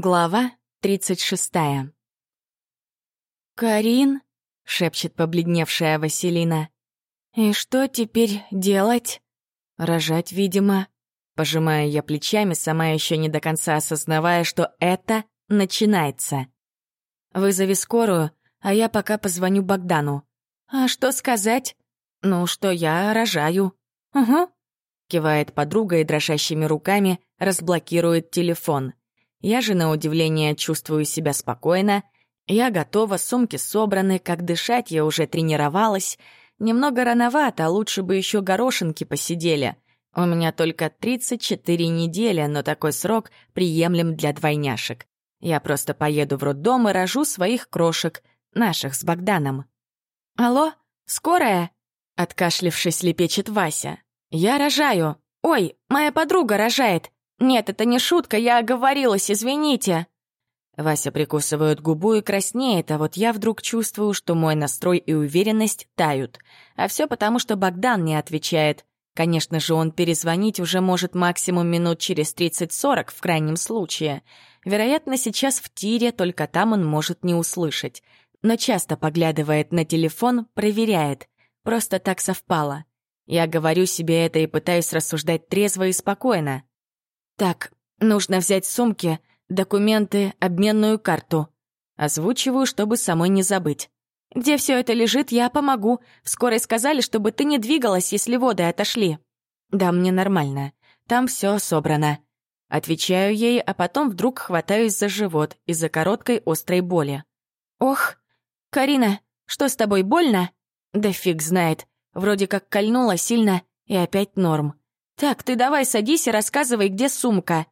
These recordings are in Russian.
Глава 36. «Карин?» — шепчет побледневшая Василина. «И что теперь делать?» «Рожать, видимо». Пожимая я плечами, сама еще не до конца осознавая, что это начинается. «Вызови скорую, а я пока позвоню Богдану». «А что сказать?» «Ну, что я рожаю». «Угу», — кивает подруга и дрожащими руками разблокирует телефон. Я же, на удивление, чувствую себя спокойно. Я готова, сумки собраны, как дышать я уже тренировалась. Немного рановато, а лучше бы еще горошинки посидели. У меня только 34 недели, но такой срок приемлем для двойняшек. Я просто поеду в роддом и рожу своих крошек, наших с Богданом. «Алло, скорая?» — откашлившись, лепечет Вася. «Я рожаю. Ой, моя подруга рожает. «Нет, это не шутка, я оговорилась, извините!» Вася прикусывает губу и краснеет, а вот я вдруг чувствую, что мой настрой и уверенность тают. А все потому, что Богдан не отвечает. Конечно же, он перезвонить уже может максимум минут через 30-40 в крайнем случае. Вероятно, сейчас в тире, только там он может не услышать. Но часто поглядывает на телефон, проверяет. Просто так совпало. Я говорю себе это и пытаюсь рассуждать трезво и спокойно. «Так, нужно взять сумки, документы, обменную карту». Озвучиваю, чтобы самой не забыть. «Где все это лежит, я помогу. Скорой сказали, чтобы ты не двигалась, если воды отошли». «Да, мне нормально. Там все собрано». Отвечаю ей, а потом вдруг хватаюсь за живот из-за короткой острой боли. «Ох, Карина, что с тобой, больно?» «Да фиг знает. Вроде как кольнула сильно, и опять норм. «Так, ты давай садись и рассказывай, где сумка».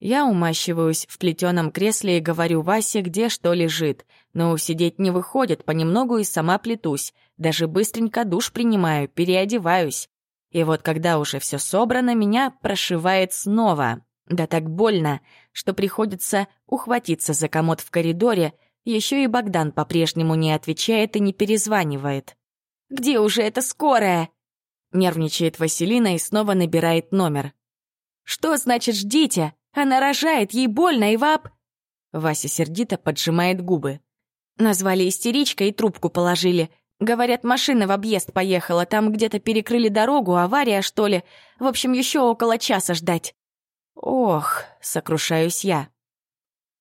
Я умащиваюсь в плетеном кресле и говорю Васе, где что лежит. Но усидеть не выходит, понемногу и сама плетусь. Даже быстренько душ принимаю, переодеваюсь. И вот когда уже все собрано, меня прошивает снова. Да так больно, что приходится ухватиться за комод в коридоре, еще и Богдан по-прежнему не отвечает и не перезванивает. «Где уже эта скорая?» Нервничает Василина и снова набирает номер. «Что значит ждите? Она рожает, ей больно и вап...» Вася сердито поджимает губы. Назвали истеричкой и трубку положили. Говорят, машина в объезд поехала, там где-то перекрыли дорогу, авария, что ли. В общем, еще около часа ждать. Ох, сокрушаюсь я.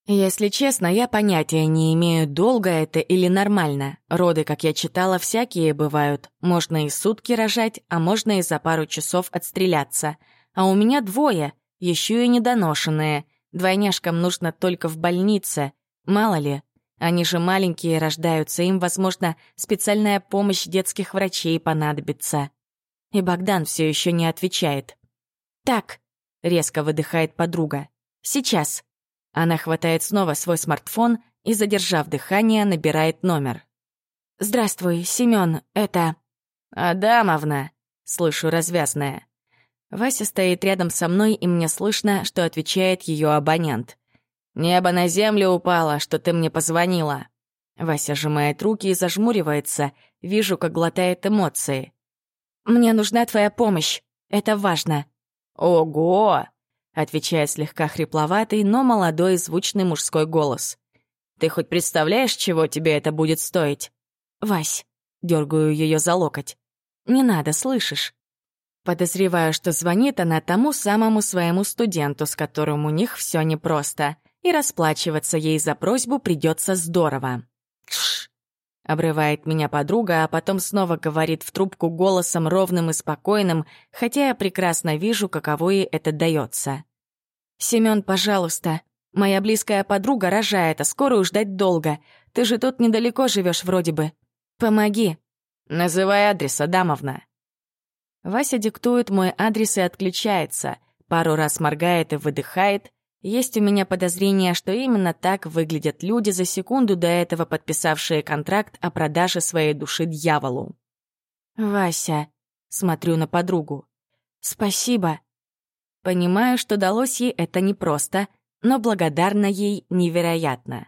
Если честно, я понятия не имею, долго это или нормально. Роды, как я читала, всякие бывают. Можно и сутки рожать, а можно и за пару часов отстреляться. А у меня двое, еще и недоношенные. Двойняшкам нужно только в больнице. Мало ли, они же маленькие рождаются, им, возможно, специальная помощь детских врачей понадобится. И Богдан все еще не отвечает. «Так», — резко выдыхает подруга, — «сейчас». Она хватает снова свой смартфон и, задержав дыхание, набирает номер. «Здравствуй, Семён, это...» «Адамовна», — слышу развязное. Вася стоит рядом со мной, и мне слышно, что отвечает ее абонент. «Небо на землю упало, что ты мне позвонила». Вася сжимает руки и зажмуривается, вижу, как глотает эмоции. «Мне нужна твоя помощь, это важно». «Ого!» Отвечает слегка хрипловатый, но молодой и звучный мужской голос. «Ты хоть представляешь, чего тебе это будет стоить?» «Вась», — дергаю ее за локоть. «Не надо, слышишь?» Подозреваю, что звонит она тому самому своему студенту, с которым у них все непросто, и расплачиваться ей за просьбу придется здорово. «Тш!» — обрывает меня подруга, а потом снова говорит в трубку голосом ровным и спокойным, хотя я прекрасно вижу, каково ей это дается. «Семён, пожалуйста. Моя близкая подруга рожает, а скорую ждать долго. Ты же тут недалеко живешь вроде бы. Помоги». «Называй адрес, Адамовна». Вася диктует мой адрес и отключается. Пару раз моргает и выдыхает. Есть у меня подозрение, что именно так выглядят люди за секунду до этого подписавшие контракт о продаже своей души дьяволу. «Вася», — смотрю на подругу, — «спасибо. Понимаю, что далось ей это непросто, но благодарна ей невероятно.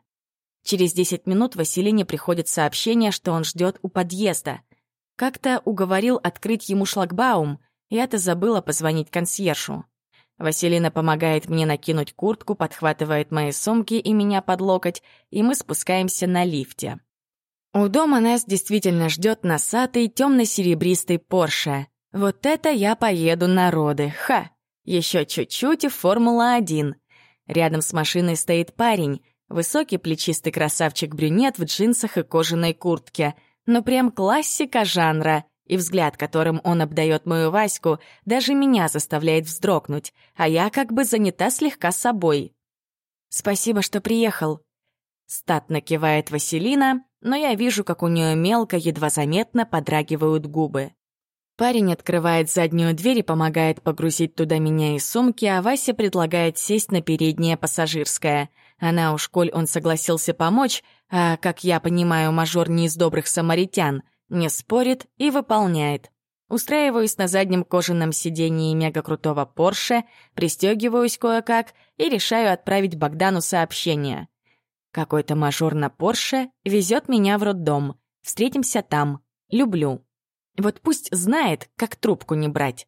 Через 10 минут Василине приходит сообщение, что он ждет у подъезда. Как-то уговорил открыть ему шлагбаум, я-то забыла позвонить консьержу. Василина помогает мне накинуть куртку, подхватывает мои сумки и меня под локоть, и мы спускаемся на лифте. У дома нас действительно ждет носатый темно-серебристый Порше. Вот это я поеду на роды, ха! Еще чуть-чуть и Формула-1. Рядом с машиной стоит парень, высокий плечистый красавчик-брюнет в джинсах и кожаной куртке. Ну прям классика жанра и взгляд, которым он обдает мою Ваську, даже меня заставляет вздрогнуть, а я как бы занята слегка собой. «Спасибо, что приехал», — статно кивает Василина, но я вижу, как у нее мелко, едва заметно подрагивают губы. Парень открывает заднюю дверь и помогает погрузить туда меня и сумки, а Вася предлагает сесть на переднее пассажирское. Она уж, коль он согласился помочь, а, как я понимаю, мажор не из добрых самаритян — не спорит и выполняет. Устраиваюсь на заднем кожаном сидении мега-крутого Порше, пристегиваюсь кое-как и решаю отправить Богдану сообщение. Какой-то мажор на Порше везет меня в роддом. Встретимся там. Люблю. Вот пусть знает, как трубку не брать.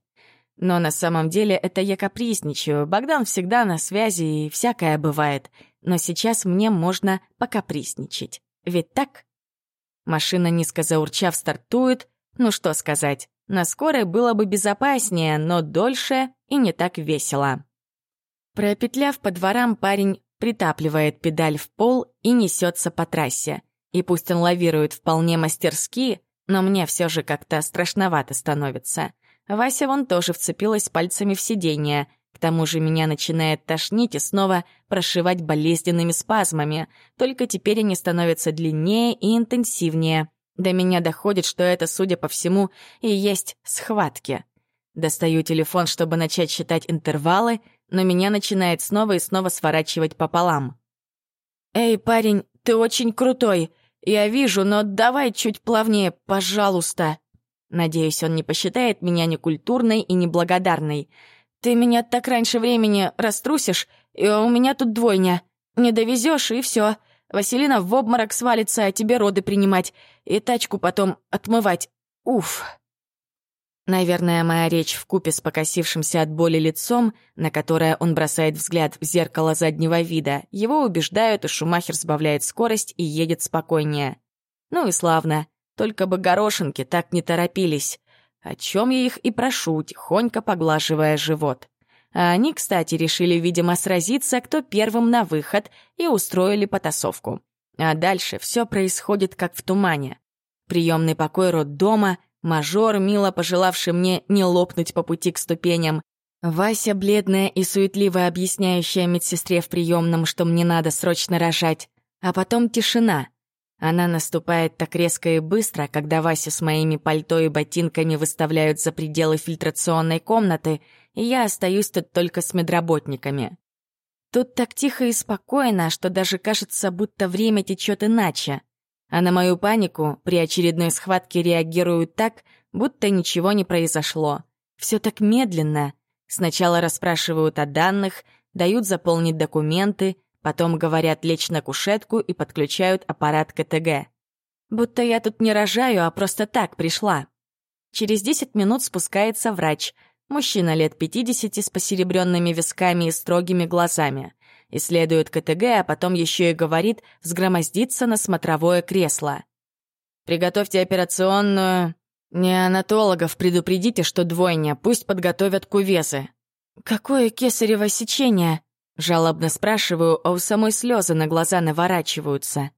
Но на самом деле это я капризничаю. Богдан всегда на связи и всякое бывает. Но сейчас мне можно покапризничать. Ведь так? Машина, низко заурчав, стартует. Ну что сказать, на скорой было бы безопаснее, но дольше и не так весело. Пропетляв по дворам, парень притапливает педаль в пол и несется по трассе. И пусть он лавирует вполне мастерски, но мне все же как-то страшновато становится. Вася вон тоже вцепилась пальцами в сиденье — к тому же меня начинает тошнить и снова прошивать болезненными спазмами, только теперь они становятся длиннее и интенсивнее. До меня доходит, что это, судя по всему, и есть схватки. Достаю телефон, чтобы начать считать интервалы, но меня начинает снова и снова сворачивать пополам. «Эй, парень, ты очень крутой. Я вижу, но давай чуть плавнее, пожалуйста». Надеюсь, он не посчитает меня некультурной и неблагодарной. Ты меня так раньше времени раструсишь, и у меня тут двойня. Не довезешь и все. Василина в обморок свалится, а тебе роды принимать. И тачку потом отмывать. Уф. Наверное, моя речь в купе с покосившимся от боли лицом, на которое он бросает взгляд в зеркало заднего вида, его убеждают, и Шумахер сбавляет скорость и едет спокойнее. Ну и славно. Только бы горошинки так не торопились о чем я их и прошу, тихонько поглаживая живот. А они, кстати, решили, видимо, сразиться, кто первым на выход, и устроили потасовку. А дальше все происходит как в тумане. Приемный покой роддома, мажор, мило пожелавший мне не лопнуть по пути к ступеням, Вася, бледная и суетливо объясняющая медсестре в приемном, что мне надо срочно рожать, а потом тишина — она наступает так резко и быстро, когда Вася с моими пальто и ботинками выставляют за пределы фильтрационной комнаты, и я остаюсь тут только с медработниками. Тут так тихо и спокойно, что даже кажется, будто время течет иначе. А на мою панику при очередной схватке реагируют так, будто ничего не произошло. Все так медленно. Сначала расспрашивают о данных, дают заполнить документы, Потом говорят лечь на кушетку и подключают аппарат КТГ. Будто я тут не рожаю, а просто так пришла. Через 10 минут спускается врач, мужчина лет 50 с посеребренными висками и строгими глазами. Исследует КТГ, а потом еще и говорит взгромоздиться на смотровое кресло. «Приготовьте операционную...» «Неонатологов предупредите, что двойня, пусть подготовят кувесы». «Какое кесарево сечение?» Жалобно спрашиваю, а у самой слезы на глаза наворачиваются.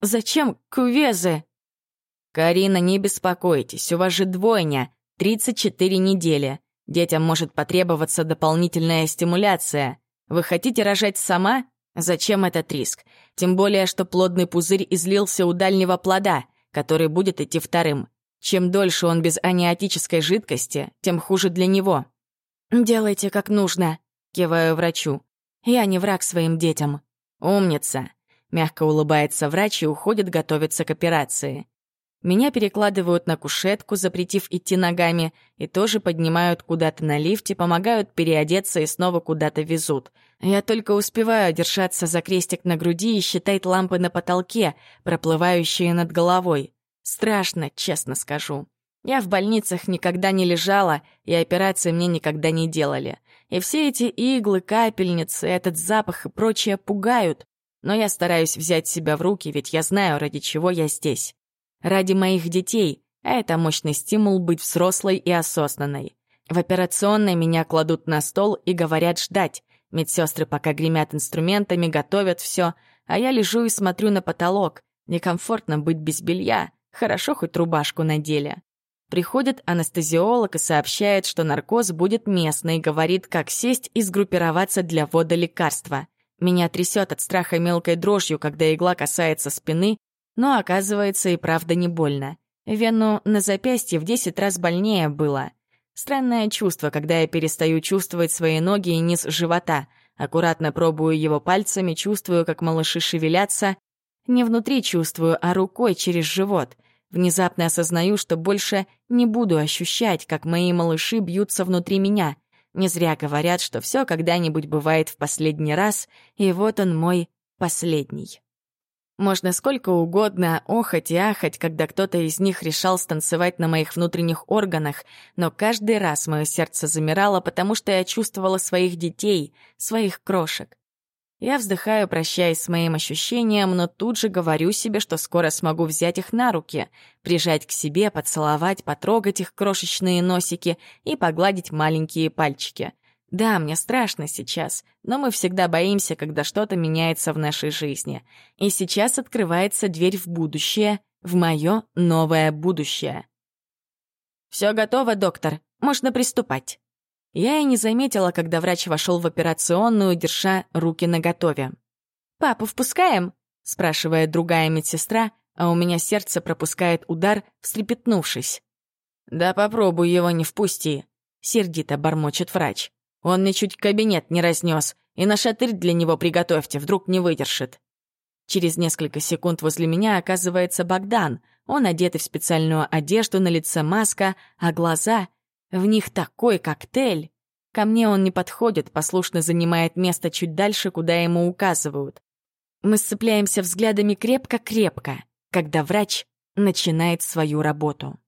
«Зачем кувезы?» «Карина, не беспокойтесь, у вас же двойня, 34 недели. Детям может потребоваться дополнительная стимуляция. Вы хотите рожать сама? Зачем этот риск? Тем более, что плодный пузырь излился у дальнего плода, который будет идти вторым. Чем дольше он без аниотической жидкости, тем хуже для него». «Делайте как нужно», — киваю врачу. Я не враг своим детям. Умница. Мягко улыбается врач и уходит готовиться к операции. Меня перекладывают на кушетку, запретив идти ногами, и тоже поднимают куда-то на лифте, помогают переодеться и снова куда-то везут. Я только успеваю держаться за крестик на груди и считать лампы на потолке, проплывающие над головой. Страшно, честно скажу. Я в больницах никогда не лежала, и операции мне никогда не делали. И все эти иглы, капельницы, этот запах и прочее пугают. Но я стараюсь взять себя в руки, ведь я знаю, ради чего я здесь. Ради моих детей, а это мощный стимул быть взрослой и осознанной. В операционной меня кладут на стол и говорят ждать. Медсестры пока гремят инструментами, готовят все, а я лежу и смотрю на потолок. Некомфортно быть без белья. Хорошо хоть рубашку надели. Приходит анестезиолог и сообщает, что наркоз будет местный, говорит, как сесть и сгруппироваться для ввода лекарства. Меня трясет от страха мелкой дрожью, когда игла касается спины, но оказывается и правда не больно. Вену на запястье в 10 раз больнее было. Странное чувство, когда я перестаю чувствовать свои ноги и низ живота. Аккуратно пробую его пальцами, чувствую, как малыши шевелятся. Не внутри чувствую, а рукой через живот — Внезапно осознаю, что больше не буду ощущать, как мои малыши бьются внутри меня. Не зря говорят, что все когда-нибудь бывает в последний раз, и вот он мой последний. Можно сколько угодно охать и ахать, когда кто-то из них решал станцевать на моих внутренних органах, но каждый раз мое сердце замирало, потому что я чувствовала своих детей, своих крошек. Я вздыхаю, прощаясь с моим ощущением, но тут же говорю себе, что скоро смогу взять их на руки, прижать к себе, поцеловать, потрогать их крошечные носики и погладить маленькие пальчики. Да, мне страшно сейчас, но мы всегда боимся, когда что-то меняется в нашей жизни. И сейчас открывается дверь в будущее, в мое новое будущее. «Все готово, доктор. Можно приступать». Я и не заметила, когда врач вошел в операционную, держа руки наготове. «Папу впускаем?» — спрашивает другая медсестра, а у меня сердце пропускает удар, встрепетнувшись. «Да попробуй его не впусти», — сердито бормочет врач. «Он мне чуть кабинет не разнес, и на шатырь для него приготовьте, вдруг не выдержит». Через несколько секунд возле меня оказывается Богдан. Он одетый в специальную одежду, на лице маска, а глаза в них такой коктейль. Ко мне он не подходит, послушно занимает место чуть дальше, куда ему указывают. Мы сцепляемся взглядами крепко-крепко, когда врач начинает свою работу.